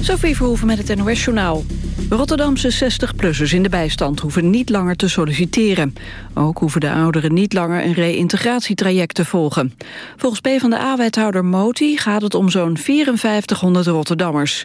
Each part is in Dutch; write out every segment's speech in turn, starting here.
Sophie Verhoeven met het NOS-journaal. Rotterdamse 60-plussers in de bijstand hoeven niet langer te solliciteren. Ook hoeven de ouderen niet langer een reïntegratietraject te volgen. Volgens PvdA-wethouder Moti gaat het om zo'n 5400 Rotterdammers.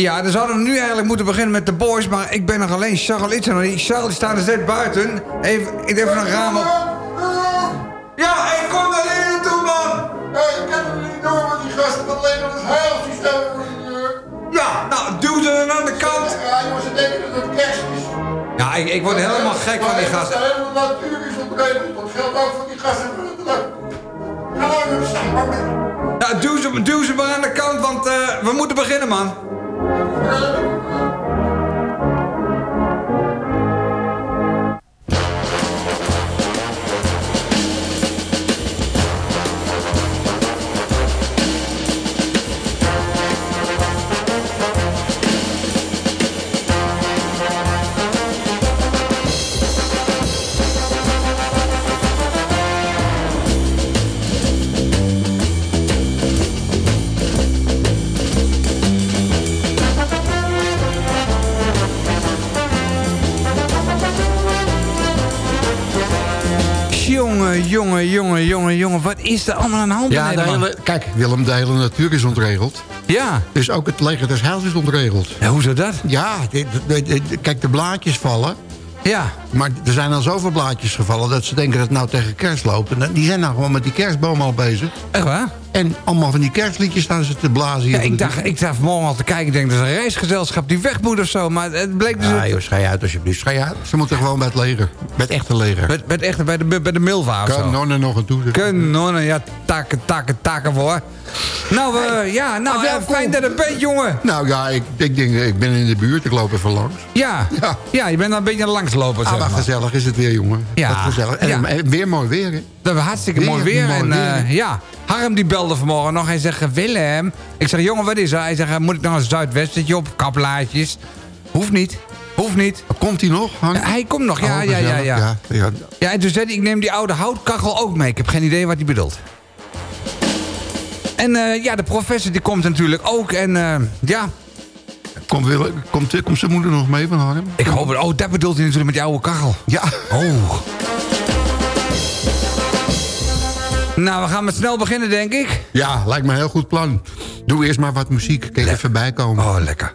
Ja, dan zouden we nu eigenlijk moeten beginnen met de boys, maar ik ben nog alleen Charles Itzen. Die Charles staat er net buiten. Even, ik even een raam op. Ja, ik kom daar hier naartoe, man! Hey, ik heb het niet door met die gasten van alleen het heilsysteem. Ja, nou, duw ze dan aan de kant. Ja, jongens, ze denken dat het kerst is. Ja, ik, ik word helemaal gek van die gasten. Is helemaal ontregeld. Dat geldt ook voor die gasten van het leuk. Ja, duw ze, duw ze maar aan de kant, want eh, we moeten beginnen, man. Jongen, jongen, jongen, jongen, jongen. Wat is er allemaal aan de hand Ja, de Nederland? hele, kijk, Willem, de hele natuur is ontregeld. Ja. Dus ook het leger des heils is ontregeld. ja, hoezo dat? Ja, kijk, de blaadjes vallen. Ja. Maar er zijn al zoveel blaadjes gevallen... dat ze denken dat het nou tegen kerst loopt. En die zijn nou gewoon met die kerstboom al bezig. Echt waar? En allemaal van die kerstliedjes staan ze te blazen. hier Ja, ik dacht, ik dacht vanmorgen al te kijken, ik denk dat is een reisgezelschap die weg moet of zo. Maar het bleek dus... Ja, joh, schei uit alsjeblieft. Schei uit. Ze moeten gewoon bij het leger. Bij het echte leger. Met, met echt bij de, bij de Milva of zo. Kanonnen nog een toe. Kanonnen, ja, takken, takken, takken voor. Nou, eh, ja, nou, Ah, eh, fijn dat je er bent, jongen. Nou ja, ik, ik denk, ik ben in de buurt. Ik loop even langs. Ja, ja. Ja. je bent dan een beetje zeg Ah, maar maar. gezellig is het weer, jongen. Ja. Wat gezellig. En Ja. en weer mooi weer, hè? Dat was hartstikke mooi weer. en eh, ja, Harm die belde vanmorgen nog. Hij zegt, Willem. Ik zeg, jongen, wat is er? Hij zegt, moet ik nog een zuidwestertje op? Kaplaatjes. Hoeft niet. Hoeft niet. Komt hij nog? Hij komt nog, ja, Oh, ja, ja, gezellig. ja. ja, ja. Ja, en toen zei hij, ik neem die oude houtkachel ook mee. Ik heb geen idee wat hij bedoelt. En eh, ja, de professor die komt natuurlijk ook. En eh, ja, Komt, Willem- komt, komt zijn moeder nog mee van Harm? ik hoop het. Oh, dat bedoelt hij natuurlijk met die oude kachel. Ja. Oh. Nou, we gaan met snel beginnen, denk ik. Ja, lijkt me een heel goed plan. Doe eerst maar wat muziek. Kijk even bijkomen. Oh, lekker.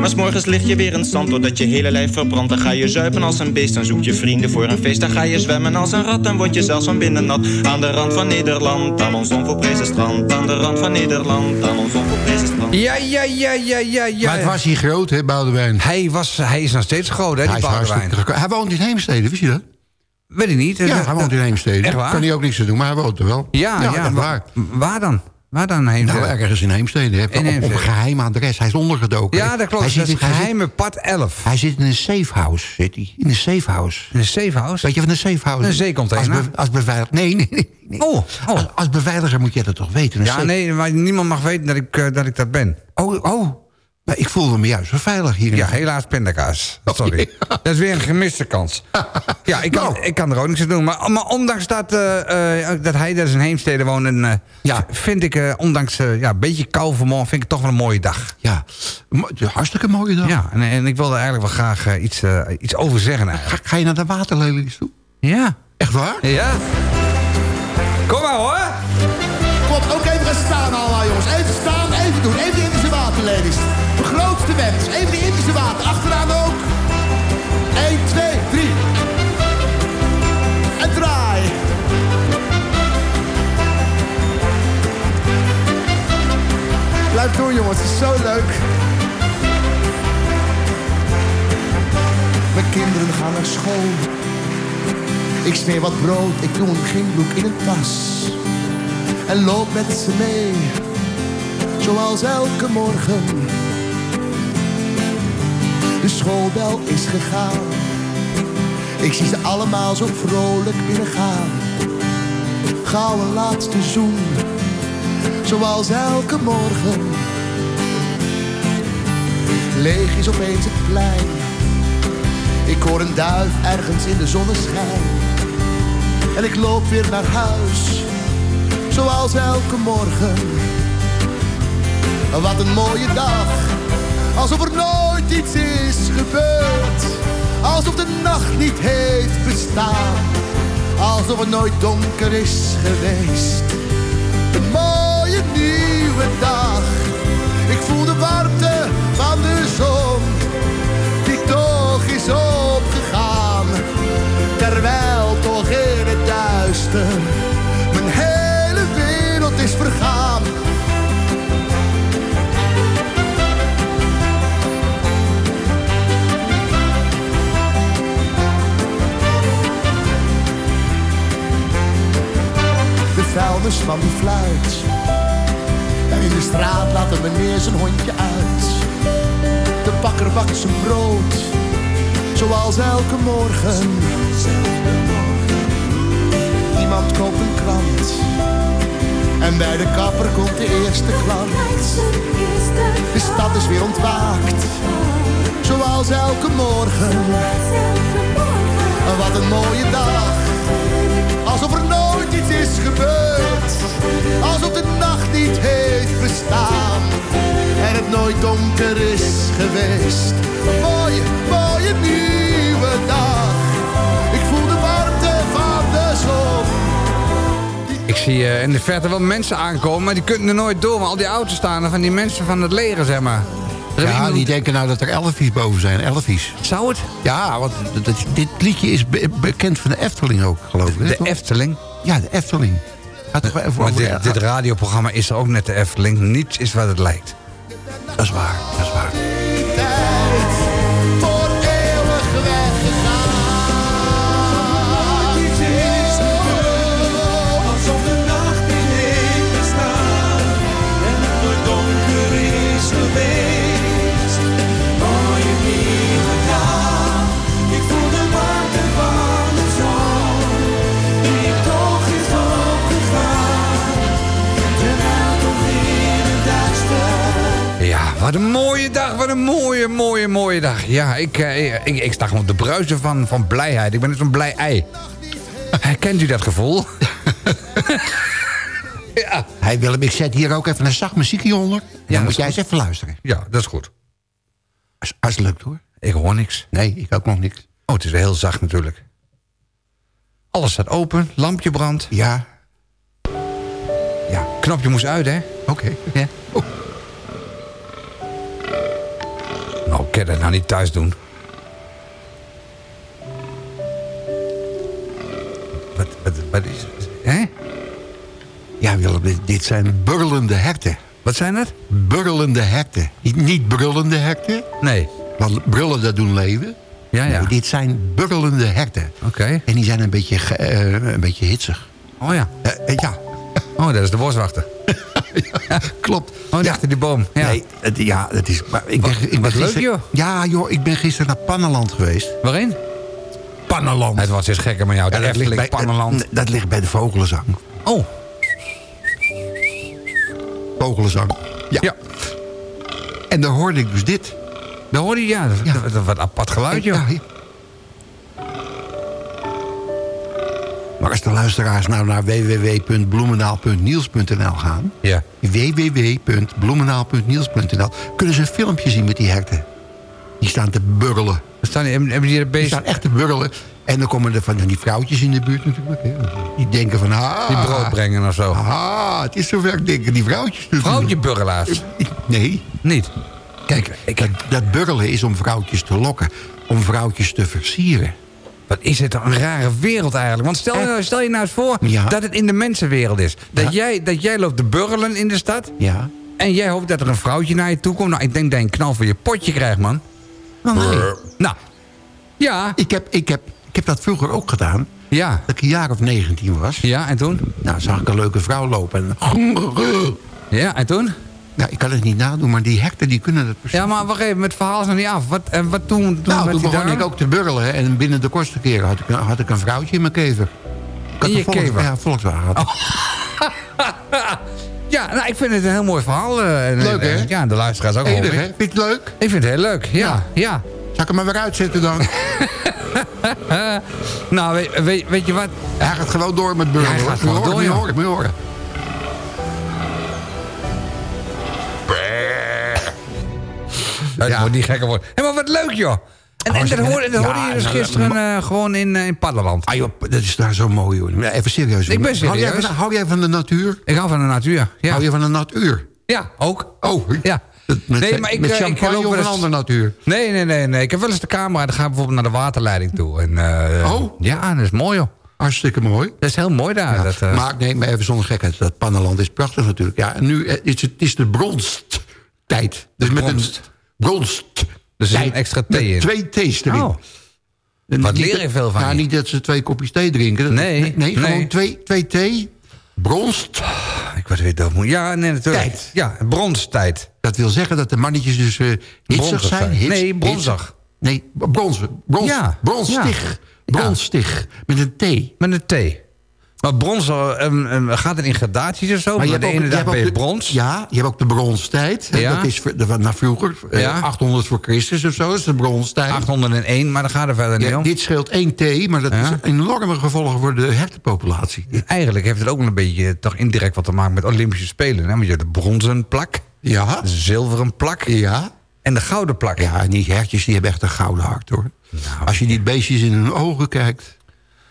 Maar s'morgens lig je weer in het zand, doordat je hele lijf verbrandt Dan ga je zuipen als een beest, dan zoek je vrienden voor een feest Dan ga je zwemmen als een rat, dan word je zelfs van binnen nat Aan de rand van Nederland, aan ons onvolprezen strand Aan de rand van Nederland, aan ons onvolprezen strand Ja, ja, ja, ja, ja, ja. Maar het was hier groot, hè, Boudewijn? Hij, was, hij is nog steeds groot, hè, die Hij Boudewijn. Hij woont in Heemstede, wist je dat? Weet ik niet. Ja, hij woont in Heemstede. Echt waar? Kan hij ook niks te doen, maar hij woont er wel. Ja, ja. wa- waar. Waar dan? Waar dan heen? Nou, ergens in Heemstede. In Op, een geheim adres. Hij is ondergedoken. ja, dat klopt. Hij Dat zit, is in- zit, geheime pad 11. hij zit in een safehouse. Zit hij. In een safehouse. Een safehouse? Weet je wat een safehouse Een is? zeecontainer? Als, be- als beveiliger. Nee, nee, nee. nee. Oh, oh. Als, als beveiliger moet je dat toch weten? Een Ja, safe- nee, maar niemand mag weten dat ik, eh, dat, ik dat ben. Oh, oh. Maar ik voelde me juist wel veilig hier. Ja, helaas pindakaas. Sorry. Dat is weer een gemiste kans. Ja, ik kan, Nou. ik kan er ook niks aan doen. Maar, maar ondanks dat, eh, eh, dat hij daar in Heemstede woont... En, eh, Ja. vind ik, eh, ondanks eh, ja, een beetje kou vanmorgen... vind ik het toch wel een mooie dag. Ja, hartstikke mooie dag. Ja, en, en ik wilde eigenlijk wel graag iets, eh, iets over zeggen. Ga, ga je naar de waterlelies toe? Ja. Echt waar? Ja. Kom maar hoor. Klopt, ook even gaan staan allemaal jongens. Even staan, even doen. Even de Indische waterlelies. Even de Indische water. Achteraan ook. 1, 2, 3. En draai. Blijf doen jongens, het is zo leuk. Mijn kinderen gaan naar school. Ik smeer wat brood, ik doe een gingloek in een tas. En loop met ze mee, zoals elke morgen. De schoolbel is gegaan. Ik zie ze allemaal zo vrolijk binnengaan. Gauw een laatste zoen, zoals elke morgen. Leeg is opeens het plein. Ik hoor een duif ergens in de zonneschijn. En ik loop weer naar huis, zoals elke morgen. Wat een mooie dag, alsof er nooit iets is gebeurd. Alsof de nacht niet heeft bestaan, alsof het nooit donker is geweest. Een mooie nieuwe dag, ik voel de warmte vuilnisman die fluit. En in de straat laat een meneer zijn hondje uit. De bakker bakt zijn brood, zoals elke morgen. Iemand koopt een krant. En bij de kapper komt de eerste klant. De stad is weer ontwaakt, zoals elke morgen. Wat een mooie dag, alsof er nooit iets is gebeurd. Alsof de nacht niet heeft bestaan en het nooit donker is geweest. Mooie, mooie nieuwe dag, ik voel de warmte van de zon. Ik zie eh, in de verte wel mensen aankomen, maar die kunnen er nooit door. Want al die auto's staan er van die mensen van het leger, zeg maar. Ja, iemand- die denken nou dat er elfies boven zijn. Elfies. Zou het? Ja, want dit liedje is be- bekend van de Efteling ook, geloof ik. De toch? Efteling? Ja, de Efteling. Gaat toch wel even Maar dit, dit radioprogramma is er ook net de Efteling. Niets is wat het lijkt. Dat is waar, dat is waar. Wat een mooie dag. Wat een mooie, mooie, mooie dag. Ja, ik, eh, ik, ik sta gewoon te bruisen van, van blijheid. Ik ben net zo'n blij ei. Herkent u dat gevoel? ja. Hey Willem, ik zet hier ook even een zacht muziekje onder. Dan dat moet jij eens even luisteren. Ja, dat is goed. Als, als het lukt hoor. Ik hoor niks. Nee, ik ook nog niks. Oh, het is heel zacht natuurlijk. Alles staat open, lampje brandt. Ja, Ja, knopje moest uit, hè? oké. Ja. Oh. Nou, kan dat nou niet thuis doen. Wat, wat, wat is het? Hè? Ja, Willem, dit, dit zijn burlende herten. Wat zijn dat? Burlende herten. Niet, niet brullende herten. Nee. Want brullen, dat doen leeuwen. Ja, ja. Nee, dit zijn burlende herten. Oké. En die zijn een beetje, eh, een beetje hitsig. Oh ja. Eh, eh, ja, Oh, dat is de boswachter. klopt. Oh, die achter die boom. Ja. Nee, het, ja, dat is... Maar ik ben, Wat- ik ben leuk, joh. Ja, joh, ik ben gisteren naar Pannenland geweest. Waarin? Pannenland. Het was eens gekker met jou. Ja, dat, ligt bij, Pannenland. dat, dat ligt bij de vogelenzang. Oh. Vogelenzang. Ja. Ja. En daar hoorde ik dus dit. Daar hoorde je, ja. Dat, Ja. dat- dat- wat apart geluid, joh. Maar als de luisteraars nou naar www.bloemendaal.niels.nl gaan... Ja. www.bloemendaal.niels.nl kunnen ze een filmpje zien met die herten. Die staan te burrelen. Staan, hebben die er Die bezig? staan echt te burrelen. En dan komen er van die vrouwtjes in de buurt natuurlijk. Hè. Die denken van... Ah, Die brood brengen of zo. Ah, het is zover denken die vrouwtjes. Vrouwtje burgelaars. Nee. Niet. Kijk, dat, dat burgelen is om vrouwtjes te lokken. Om vrouwtjes te versieren. Wat is het een rare wereld eigenlijk. Want stel, je nou- stel je nou eens voor Ja. dat het in de mensenwereld is. Dat, Ja. jij, dat jij loopt te burgelen in de stad. Ja. En jij hoopt dat er een vrouwtje naar je toe komt. Nou, ik denk dat je een knal voor je potje krijgt, man. Nou, nee. Nou, ja. Ik heb, ik, heb, ik heb dat vroeger ook gedaan. Ja. Dat ik een jaar of 19 was. Ja, en toen? Nou, zag ik een leuke vrouw lopen. En... Ja, en toen? Ja, ik kan het niet nadoen, maar die hekten die kunnen het precies. Ja, maar wacht even, het verhaal is nog niet af. Wat, en wat toen, toen nou, met toen die begon ik ook te burrelen. En binnen de kortste keren had ik, had ik een vrouwtje in mijn kever. Ik had In je Volks- kever? Ja, Volkswagen. ik. Ja, nou, ik vind het een heel mooi verhaal. eh, en- Leuk, hè? Ja, de luisteraars ook Enig, hè? Vind je het leuk? Ik vind het heel leuk, ja. ja. Zal ik hem maar weer uitzetten dan? Nou, weet, weet, weet je wat? Hij gaat gewoon door met burlen. Ja, hij gaat gewoon door, je moet je horen. Het Ja. wordt niet gekker worden. Hé, maar wat leuk, joh. En, en dat hoorde, dat hoorde je dus gisteren eh, gewoon in, eh, in Paddeland. Ah joh, dat is daar zo mooi hoor. Even serieus. Ik ben Hou jij, van, hou jij van de natuur? Ik hou van de natuur. Ja, Hou je van de natuur? ja ook. Oh, Ja. met, Nee, maar ik, met eh, ik champagne of wel een andere natuur? Nee, nee, nee, nee. Ik heb wel eens de camera. Dan ga ik bijvoorbeeld naar de waterleiding toe. En, Oh. Ja, dat is mooi, joh. Hartstikke mooi. Dat is heel mooi daar. Ja, dat, eh, Maar nee, maar even zonder gekheid. Dat pannenland is prachtig natuurlijk. Ja, en nu is het, het is de bronsttijd. Dus met bronst. een bronst. Dus er zit een extra thee in. Twee thees erin. Oh. Wat leer je veel van Ja, je. niet dat ze twee kopjes thee drinken. Nee, nee, nee. gewoon twee, twee thee. Bronst. Ik weet weer dat moet. Ja, nee, natuurlijk. Tijd. Ja, bronstijd. Dat wil zeggen dat de mannetjes dus eh hitsig zijn. zijn. Hits- Nee, bronzig. Nee, brons, brons, Ja, bronstig. ja. Bronstig. Met een T. Met een thee. Maar brons eh, eh, eh, gaat het in gradaties of zo? Maar hebt de ene je dag ben je brons. Ja, je hebt ook de bronstijd. Ja. Dat is naar vroeger. eh, Ja. 800 voor Christus of zo. Dat is de bronstijd. 801, maar daar gaat er verder niet Ja, om. dit scheelt één T, maar dat is enorme gevolgen voor de hertenpopulatie. Eigenlijk heeft het ook een beetje eh, toch indirect wat te maken met Olympische Spelen. Hè? Want je hebt de bronzen plak, Ja, de zilveren plak ja. en de gouden plak. Ja, en die hertjes die hebben echt een gouden hart, hoor. Nou. Als je die beestjes in hun ogen kijkt...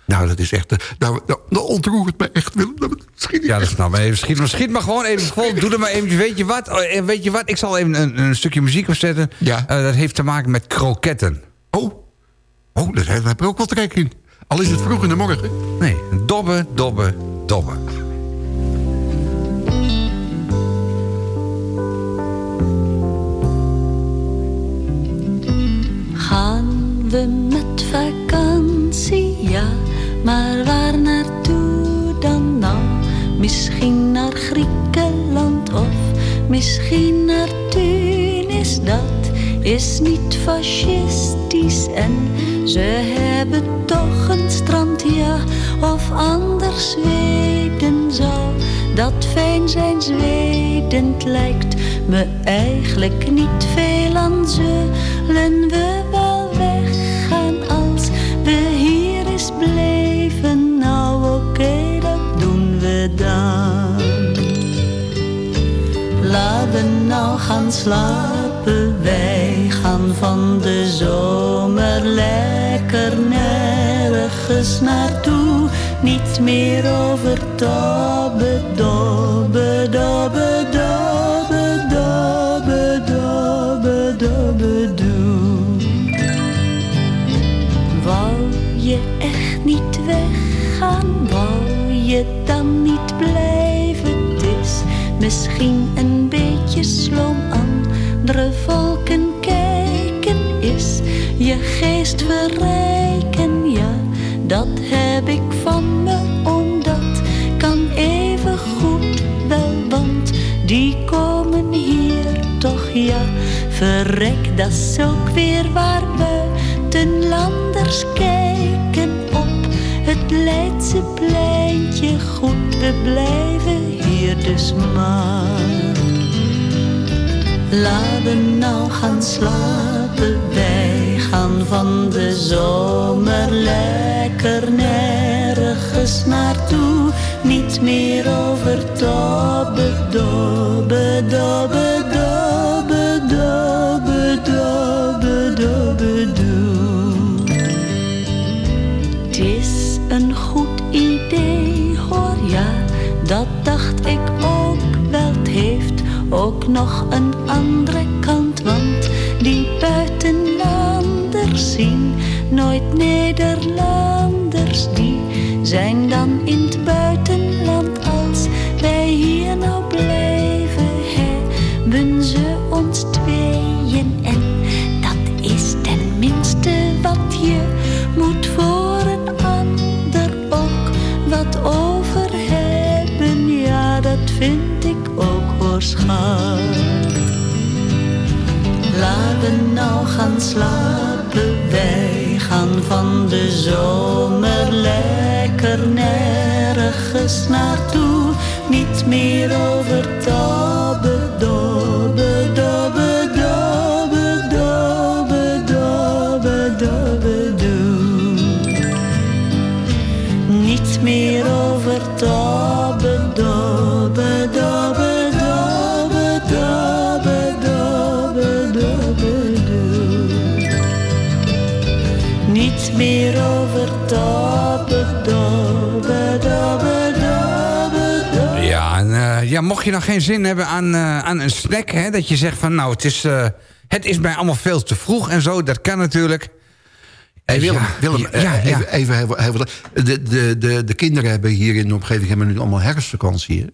Nou, dat is echt... eh, Nou, nou, dat ontroert me echt, Willem. Dat schiet Ja, dat snap ik. Even schiet, maar schiet maar gewoon even vol. Doe er maar eventjes. Weet je wat? Oh, en weet je wat? Ik zal even een, een stukje muziek opzetten. Ja. Eh, dat heeft te maken met kroketten. Oh, oh daar heb ik ook wel trek in. Al is het vroeg in de morgen. Nee, dobben, dobben, dobben. Gaan we met maar waar naartoe dan nou? Misschien naar Griekenland of misschien naar Tunis. Dat is niet fascistisch en ze hebben toch een strand, ja, of anders Zweden zou dat fijn zijn. Zweden lijkt me eigenlijk niet veel aan zullen we wel gaan slapen, wij gaan van de zomer lekker nergens naartoe. Niet meer over dobbe, dobbe, dobbe, dobbe, dobbe, dobbe, dobbe, doe. Wou je echt niet weggaan, wou je dan niet blijven? Het is misschien geest verrijken, ja, dat heb ik van me, omdat kan even goed wel, want die komen hier toch, ja, verrek, dat is ook weer waar buitenlanders kijken op. Het Leidse pleintje goed, we blijven hier dus maar. Laten nou gaan slapen, wij van de zomer lekker nergens naartoe. Niet meer over dobbe, dobbe, dobbe, dobbe, dobbe, dobbe, dobbe, doe. Het is een goed idee, hoor ja, dat dacht ik ook wel. Het heeft ook nog een andere kant, nooit Nederlanders. Die zijn dan in het buitenland als wij hier nou blijven, hè, ons tweeën en dat is tenminste wat je moet voor een ander ook wat over hebben. Ja, dat vind ik ook hoor, schat. Laten nou gaan slapen, wij gaan van de zomer lekker nergens naartoe. Niet meer over ja, mocht je nog geen zin hebben aan, eh, aan een snack... Hè, dat je zegt van nou, het is, eh, het is mij allemaal veel te vroeg en zo. Dat kan natuurlijk. Hey, Willem, Willem ja, eh, ja. even, even de, de, de, de kinderen hebben hier in de omgeving hebben nu allemaal herfstvakantie. hè?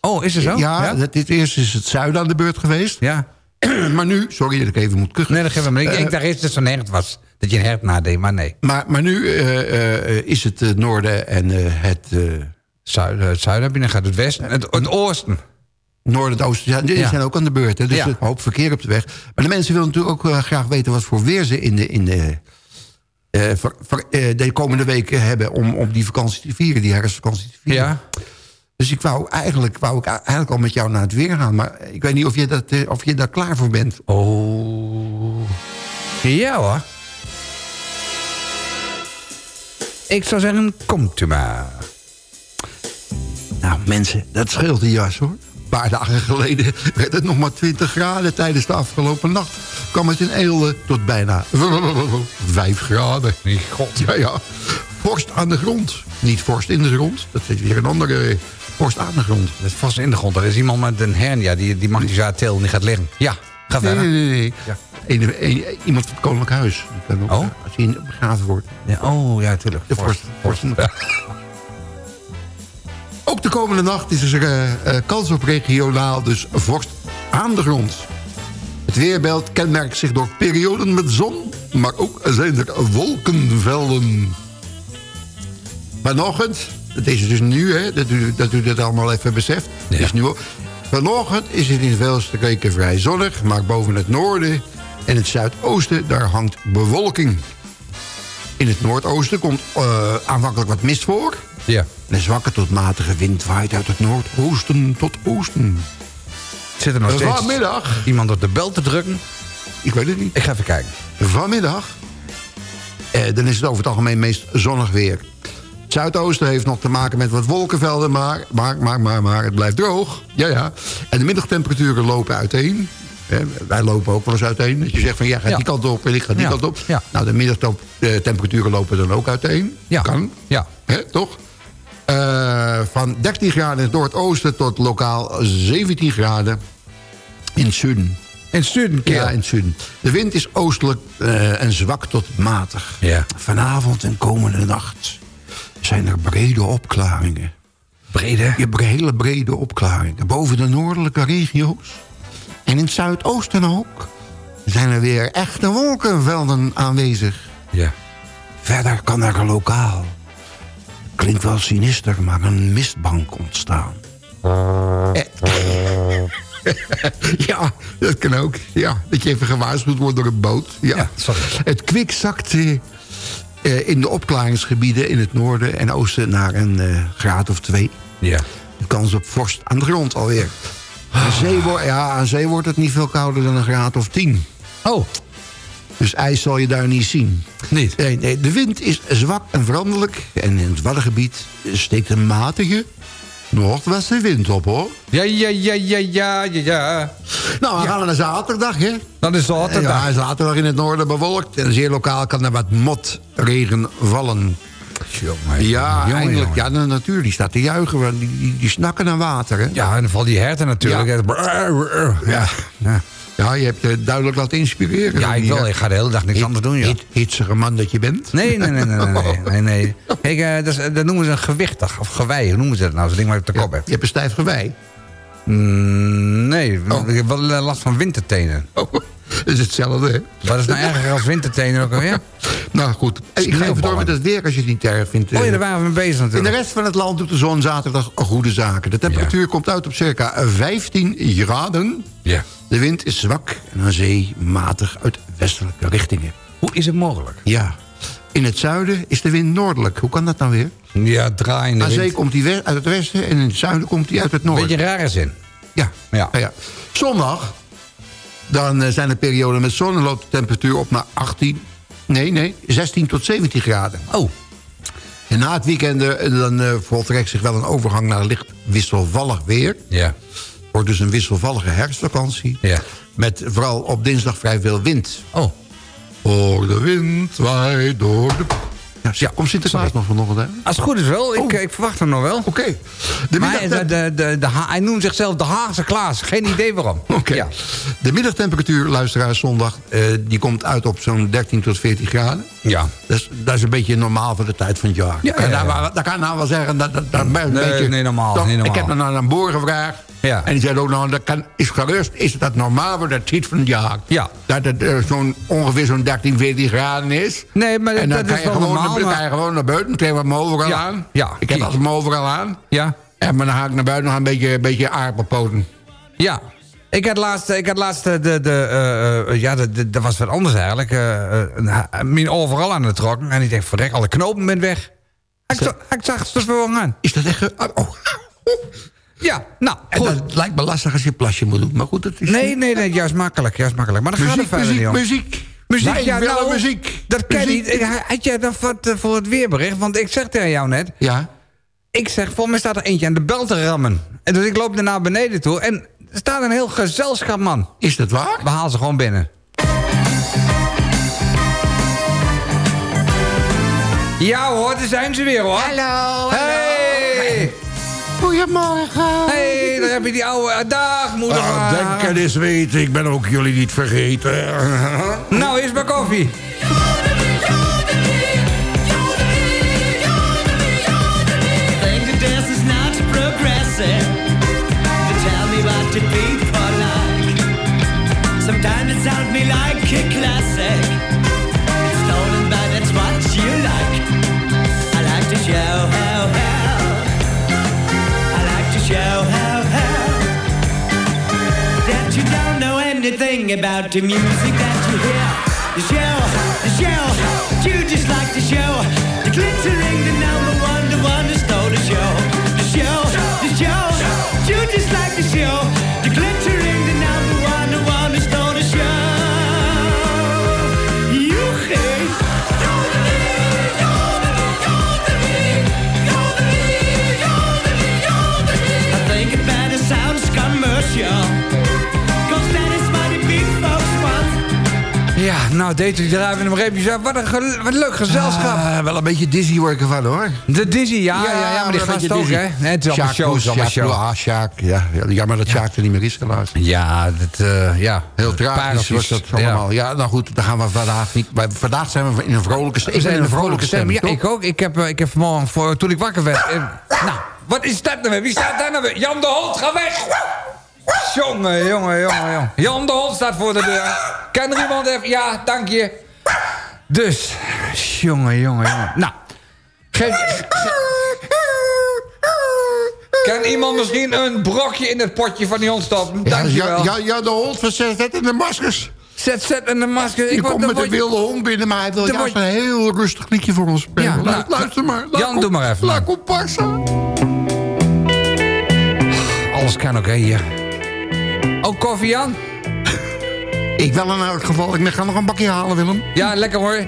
Oh, is het zo? Ja, dit eerst is het zuiden aan de beurt geweest. Ja. maar nu, sorry dat ik even moet kuchen. Nee, dat geeft me niet. Ik dacht eerst dat het zo'n hert was. Dat je een hert nadeed, maar nee. Maar, maar nu eh, eh, is het het noorden en het Zuiden, het zuiden heb je dan gaat het westen. Het, het oosten. noorden en oosten. Ja, die Ja. zijn ook aan de beurt. Hè, dus Ja. een hoop verkeer op de weg. Maar de mensen willen natuurlijk ook eh, graag weten... wat voor weer ze in de, in de, eh, ver- ver- eh, de komende weken hebben... Om, om die vakantie te vieren, die herfstvakantie te vieren. Ja. Dus ik wou eigenlijk, wou ik eigenlijk al met jou naar het weer gaan. Maar ik weet niet of je, dat, eh, of je daar klaar voor bent. Oh. Ja hoor. Ik zou zeggen, komt u maar. Nou mensen, dat scheelt een jas hoor. Een paar dagen geleden werd het nog maar 20 graden tijdens de afgelopen nacht. Kwam het in Eelde tot bijna 5 graden. Nee, god. Ja, ja. Vorst aan de grond. Niet vorst in de grond. Dat is weer een andere eh, vorst aan de grond. Dat is vast in de grond. Er is iemand met een hernia, die, die mag die zaad tillen en die gaat liggen. Ja, ga verder. nee, nee. nee. Ja. Iemand van het Koninklijk Huis. Die kan ook, Oh? eh, Als hij begraven wordt. Ja, oh, ja, tuurlijk. De vorst. vorst. Ook de komende nacht is er eh, eh, kans op regionaal, dus vorst aan de grond. Het weerbeeld kenmerkt zich door perioden met zon, maar ook zijn er wolkenvelden. Vanochtend, dat is dus nu, hè, dat, u, dat u dit allemaal even beseft. Ja. Is nu, vanochtend is het in veel streken vrij zonnig, maar boven het noorden en het zuidoosten, daar hangt bewolking. In het noordoosten komt eh, aanvankelijk wat mist voor. Ja. Een zwakke tot matige wind waait uit het noordoosten tot oosten. Zit er nog steeds Vanmiddag, iemand op de bel te drukken? ik weet het niet. Ik ga even kijken. Vanmiddag, eh, dan is het over het algemeen meest zonnig weer. Het zuidoosten heeft nog te maken met wat wolkenvelden, maar, maar, maar, maar, maar het blijft droog. Ja, ja. En de middagtemperaturen lopen uiteen. Hè, wij lopen ook wel eens uiteen. Dat je zegt van ja, ga Ja. die kant op en ik ga die Ja. kant op. Ja. Nou, de middagtemperaturen lopen dan ook uiteen. Ja. Kan. Ja. Hè, toch? Eh, van 13 graden in het noordoosten tot lokaal 17 graden in het zuiden. In het zuiden. Ja, in het zuiden. De wind is oostelijk eh, en zwak tot matig. Ja. Vanavond en komende nacht zijn er brede opklaringen. Brede. Je hebt hele brede opklaringen. Boven de noordelijke regio's. En in het zuidoosten ook. Zijn er weer echte wolkenvelden aanwezig. Ja. Verder kan er lokaal, klinkt wel sinister, maar een mistbank ontstaan. Eh, ja, dat kan ook. Ja, dat je even gewaarschuwd wordt door een boot. Ja. Ja, sorry. Het kwik zakt eh, eh, in de opklaringsgebieden in het noorden en oosten naar een eh, graad of twee. Ja. De kans op vorst aan de grond alweer. Aan zee, ja, aan zee wordt het niet veel kouder dan een graad of tien. Oh, Dus ijs zal je daar niet zien. niet. Nee, nee, de wind is zwak en veranderlijk. En in het Waddengebied steekt een matige noordwestenwind op, hoor. Ja, ja, ja, ja, ja, ja, ja. Nou, we gaan naar zaterdag, hè. Dan is het altijd Ja, zaterdag in het noorden bewolkt. En zeer lokaal kan er wat motregen vallen. Jongen, Ja, jongen, eindelijk. jongen. Ja, de natuur die staat te juichen. want Die, die, die snakken naar water, hè. Ja, en dan valt die herten natuurlijk. Ja. Ja. Ja. Ja. Je hebt je duidelijk laten inspireren. Ja, ik eh, Ik ga de hele dag niks hit- anders doen, ja. hit- Hitsige man dat je bent. Nee, nee, nee, nee, nee, nee, nee, nee. Kijk, eh, dat, is- dat noemen ze een gewichtig, of gewei, hoe noemen ze dat nou? Zo'n ding waar je op de kop hebt. Je hebt een stijf gewei. Mm, nee, ik heb wel eh, last van wintertenen. Oh, is hetzelfde, hè? Wat is nou erger als wintertenen ook alweer? Nou goed, ik ga even door met het weer als je het niet erg vindt. Oh ja, daar waren we mee bezig In natuurlijk. de rest van het land doet de zon zaterdag goede zaken. De temperatuur komt uit op circa 15 graden. Ja. De wind is zwak en aan zee matig uit westelijke richtingen. Hoe is het mogelijk? Ja. In het zuiden is de wind noordelijk. Hoe kan dat nou weer? Ja, draaiende Aan zee wind. komt hij uit het westen en in het zuiden komt hij uit het noorden. Beetje rare zin. Ja. Ja. Ja, ja. Zondag, dan eh, zijn er perioden met zon en loopt de temperatuur op naar 18... Nee, nee, 16 tot 17 graden. Oh. En na het weekend eh, dan eh, voltrekt zich wel een overgang naar licht wisselvallig weer. Ja. Wordt dus een wisselvallige herfstvakantie. Ja. Met vooral op dinsdag vrij veel wind. Oh. Voor de wind waait door de... Ja, ja komt Sinterklaas nog vanochtend, hè? Als het goed is wel, ik, ik verwacht hem nog wel. Oké. De Maar middag- de, de, de, de hij noemt zichzelf de Haagse Klaas. Geen idee waarom. Oké. Ja. De middagtemperatuur, luisteraars, zondag... eh, die komt uit op zo'n 13 tot 14 graden. Ja. Dat is, dat is een beetje normaal voor de tijd van het jaar. Ja, En ja, daar, kan nou wel zeggen... Dat, dat, dat een Nee, beetje, nee, normaal, Toch, niet normaal. Ik heb dan aan een boer gevraagd. Ja. En die zei ook, nou, dat kan, is gerust. Is dat normaal voor de tijd van het jaar? Ja. Dat het eh, zo'n, ongeveer zo'n 13, 14 graden is. Nee, maar en dan dat kan is je, wel gewoon normaal, naar, maar- kan je gewoon naar buiten. Ik heb hem overal Ja, aan. ja. Ik heb hem overal aan. Ja. En maar dan ga ik naar buiten nog een beetje, een beetje aardappelpoten. Ja. Ik had laatst, ik had laatst de, de, de, eh, eh, ja, dat was wat anders eigenlijk. eh, eh, een- mijn overal aan het trokken. En ik denk, verrek, alle knopen bent weg. Ik, zag- ik zag ze gewoon aan. Is dat echt... ge- Oh. Ja, nou, goed. dat lijkt me lastig als je een plasje moet doen. Maar goed, dat is... Nee, nee, nee, juist makkelijk, juist makkelijk. Maar dan gaat het Muziek, verder muziek, niet om. muziek. Muziek, ja, nou, muziek. Dat ken je Muziek. niet. Had jij dat wat eh, voor het weerbericht? Want ik zeg tegen jou net... Ja. Ik zeg, voor mij staat er eentje aan de bel te rammen. En dus ik loop er naar beneden toe en er staat een heel gezelschap, man. Is dat waar? We halen ze gewoon binnen. Ja hoor, daar zijn ze weer hoor. Hallo, Hey! Goedemorgen. Hey, daar heb je die oude... Dag, moeder. Ah, denk er eens weten, ik ben ook jullie niet vergeten. Nou, eerst maar koffie. think to be for like. Sometimes it sounds me like a classic. It's stolen, but it's what you like. I like to show how how. I like to show how how. That you don't know anything about the music that you hear. The show, the show, you just like the show. The glittering, the number Ja, deed die drijven hem reepjes af. Wat een, wat een leuk gezelschap. Ah, wel een beetje dizzy word ik ervan, hoor. De Dizzy, ja, ja, ja, maar die gast ook, hè? Het is allemaal Sjaak show, het is allemaal show. Ah, Sjaak, ja, ja, jammer dat Sjaak er niet meer is, helaas. Ja, dat, eh, ja. Heel tragisch was dat ja. allemaal. Ja. nou goed, dan gaan we vandaag niet... wij- Vandaag zijn we in een vrolijke stemming. We zijn in een vrolijke stem. Ja, ik ook. Ik heb, eh, ik heb vanmorgen, voor, toen ik wakker werd... eh, nou, wat is dat nou weer? Wie staat daar nou weer? Jan de Holt, ga weg! Jongen, jongen, jongen, jongen. Jan de Holt staat voor de deur. Kan er iemand even... Ja, dank je. Dus, jongen, jongen, jongen. Nou, geef... Kan iemand misschien een brokje in het potje van die hond stoppen? Ja, Dank je ja, ja, ja, de hond van Zet en de maskers. Zet, zet en de masker. Die word- komt dan met een wilde hond binnen, maar hij wil juist word een heel rustig liedje voor ons spelen. Ja, nou, luister maar. Jan, doe maar even, La man. comparsa. Alles kan ook, hè, hier. Ook koffie, Jan? Ik wel in elk geval. Ik ga nog een bakje halen, Willem. Ja, lekker hoor.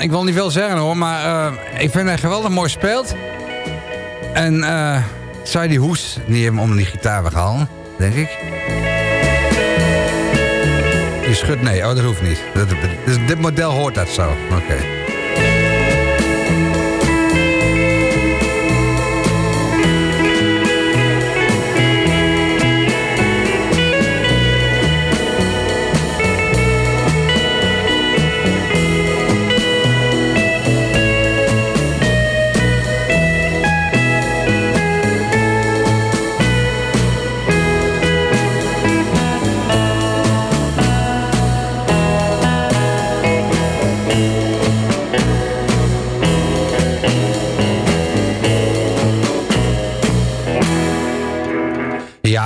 Ik wil niet veel zeggen hoor, maar eh, ik vind hij geweldig mooi speelt. En je die hoes niet even onder die gitaar weghalen, denk ik? Je schudt nee, oh dat hoeft niet. Dat, dit model hoort dat zo, oké.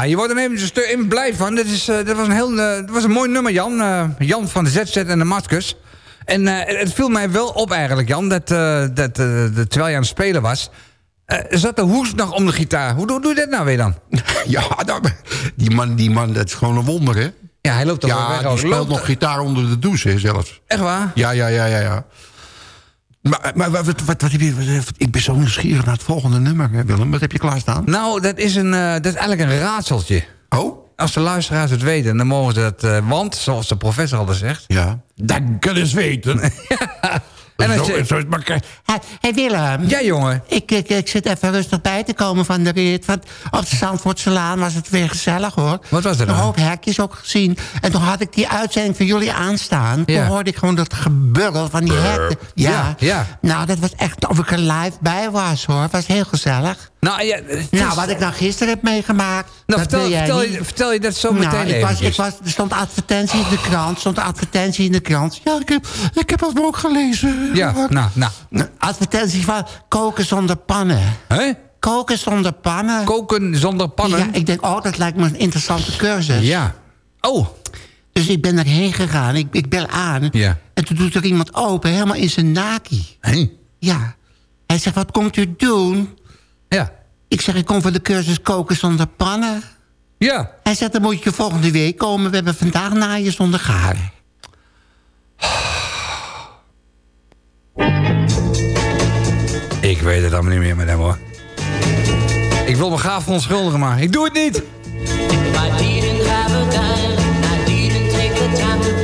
Ja, je wordt er even, een stuk even blij van. Dit, is, dit was een heel, dit was een mooi nummer, Jan. Eh, Jan van de ZZ en de Maskus. En het viel mij wel op eigenlijk, Jan, dat, dat dat terwijl je aan het spelen was... zat de hoes nog om de gitaar. Hoe, doe- doe je dat nou weer dan? Ja, nou, die, man, die man, dat is gewoon een wonder, hè? Ja, hij loopt wel Ja, weg. ook. speelt nog gitaar onder de douche, hè, zelfs. Echt waar? Ja, ja, ja, ja, ja. Maar, maar wat, wat, heb je- wat- ik ben zo nieuwsgierig naar het volgende nummer, Willem. Wat heb je klaarstaan? Nou, dat is, een, eh, dat is eigenlijk een raadseltje. Oh? Als de luisteraars het weten, dan mogen ze dat... eh, want, zoals de professor al zegt... Ja. Dat kunnen ze weten. En Zo- zo is het maar- Hé hey Willem. Ja, jongen. Ik, ik, ik zit even rustig bij te komen van de rit. Want op de Zandvoortselaan was het weer gezellig, hoor. Wat was er Een dan? hoop hekjes ook gezien. En toen had ik die uitzending van jullie aanstaan. Ja. Toen hoorde ik gewoon dat geburrel van die hekken. Ja. Ja, ja. Nou, dat was echt of ik er live bij was, hoor. Het was heel gezellig. Nou, ja, Nou, wat ik nou gisteren heb meegemaakt... Nou, vertel, je, vertel je dat zo Nou, meteen ik was, ik was, er stond advertentie in de krant. stond advertentie in de krant. Ja, ik heb, ik heb het ook gelezen. Ja, nou, nou. Advertentie van koken zonder pannen. Hè? Koken zonder pannen. Koken zonder pannen? Ja, ik denk, oh, dat lijkt me een interessante cursus. Ja. Oh. Dus ik ben erheen gegaan. Ik, ik bel aan. Ja. En toen doet er iemand open, helemaal in zijn naki. Hé? Ja. Hij zegt, wat komt u doen? Ja. Ik zeg, ik kom voor de cursus koken zonder pannen. Ja. Hij zegt, dan moet je volgende week komen. We hebben vandaag naaien zonder garen. Ik weet het allemaal niet meer met hem, hoor. Ik wil me gaaf verontschuldigen, maar ik doe het niet. I didn't have a dime. I didn't take the time to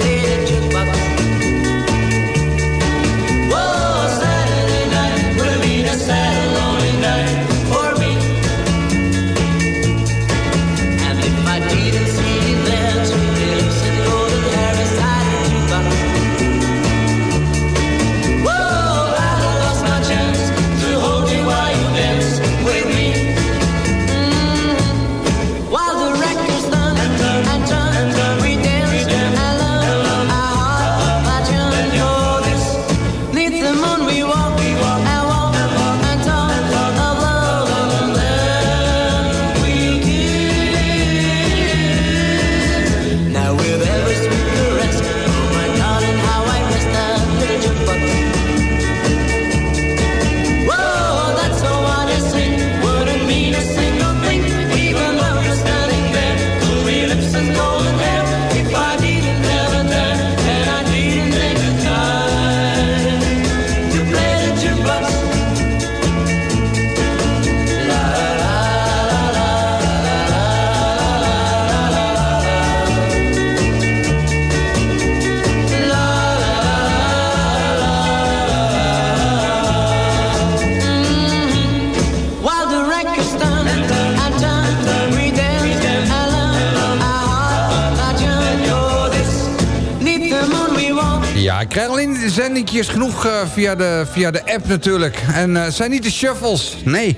de zendingjes genoeg eh, via, de, via de app natuurlijk. En eh, het zijn niet de shuffles, nee.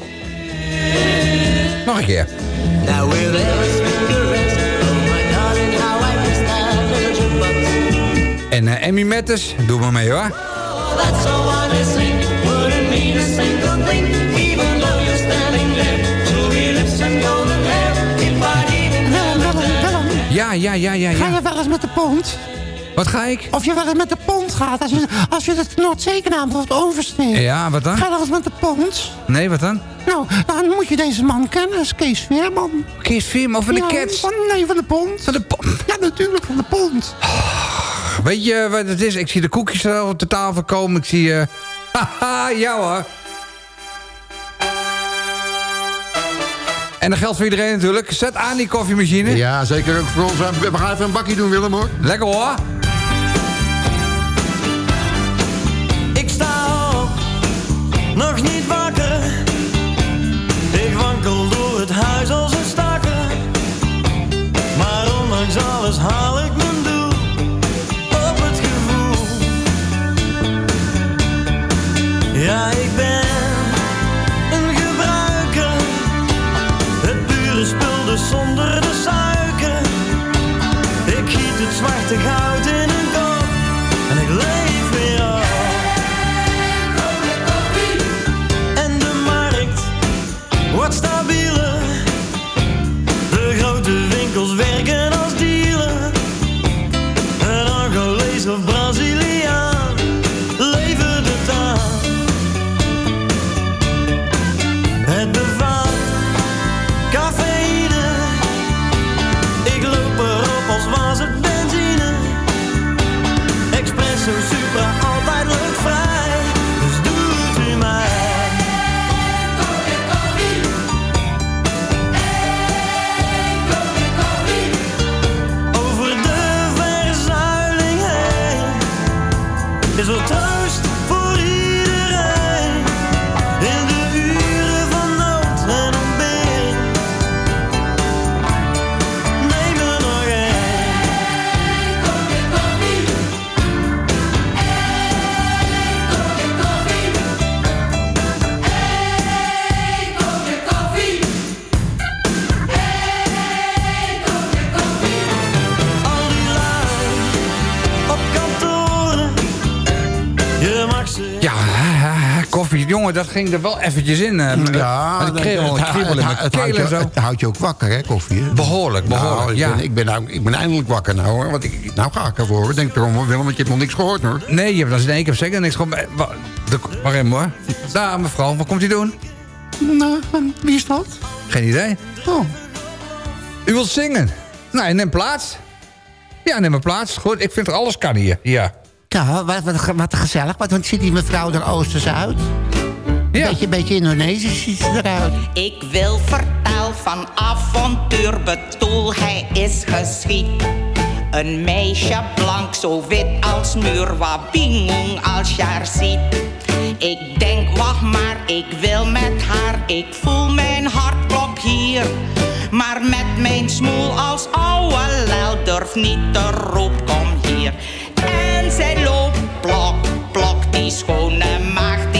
Nog een keer. Now oh. En eh Emmy Metters, doe maar mee hoor. That's so what I sing. Wouldn't mean a single thing, even though you're standing there. Ruby lips and golden hair. If I didn't have a dime. Ja, ja, ja, ja, Ga je ja. wel eens met de pont? Wat ga ik? Of je wel eens met de pont gaat. Als je, als je het Noordzeekanaal bijvoorbeeld oversteekt. Ja, wat dan? Ga je wel eens met de pont? Nee, wat dan? Nou, dan moet je deze man kennen. Dat is Kees Veerman. Kees Veerman van de Ja, Cats. Van, nee, van de pont. Van de pont. Ja, natuurlijk, van de pont. weet je wat het is? Ik zie de koekjes al op de tafel komen. Ik zie... eh haha, ja hoor. En dat geldt voor iedereen natuurlijk. Zet aan die koffiemachine. Ja, zeker ook voor ons. We gaan even een bakje doen, Willem, hoor. Lekker hoor. Nog niet wakker. Ik wankel door het huis als een stakker. Maar ondanks alles haal ik mijn doel op het gevoel. Ja, Jongen, dat ging er wel eventjes in. eh, met- Ja, kriebel in mijn het, keel houdt en je, zo. het houdt je ook wakker, hè, koffie? hè? Behoorlijk, behoorlijk, Nou, ik, ja. ben, ik, ben nou, ik ben eindelijk wakker nou, hoor. Want ik, nou ga ik ervoor. hoor. Denk erom, Willem, want je hebt nog niks gehoord, hoor. Nee, je hebt dat nee, ik heb zeker niks gehoord. Maar, Waarom hoor? Daar, mevrouw, wat komt u doen? Nou, wie is dat? Geen idee. Oh. U wilt zingen? Nou, neem plaats. Ja, neem maar plaats. Goed, ik vind er alles kan hier. Ja. Ja, wat, wat, wat gezellig. Wat wat ziet die mevrouw er oosters uit? Ja. Beetje, beetje Indonesisch ziet ze eruit. Ik wil vertel van avontuur, bedoel hij is geschied. Een meisje blank, zo wit als muur, wat bingung als je haar ziet. Ik denk, wacht maar, ik wil met haar, ik voel mijn hartklop hier. Maar met mijn smoel als oude lel, durf niet te roep, kom hier. En zij loopt blok, blok, die schone maagd, die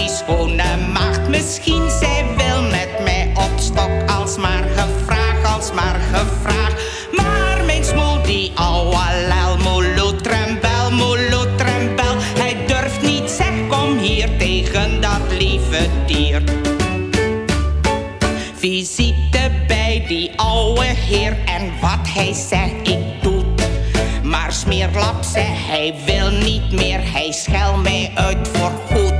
schone maagd. Misschien zij wil met mij op stok, als maar gevraagd, als maar gevraagd. Maar mijn smoel, die ouwe lel, molo trembel, molo trembel. Hij durft niet, zeg kom hier tegen dat lieve dier. Visite bij die ouwe heer en wat hij zegt, ik doe. Maar smeerlap zei hij wil niet meer, hij schel mij uit voor goed.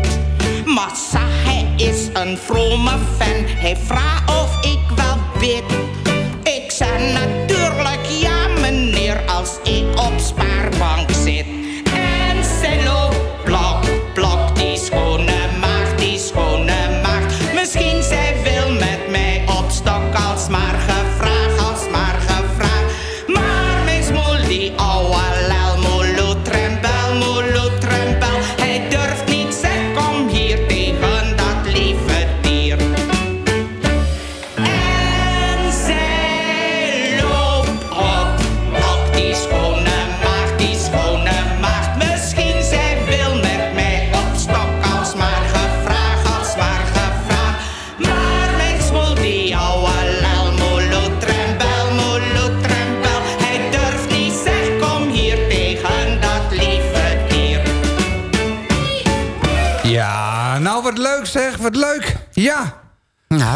Een vrome fan, hij vraagt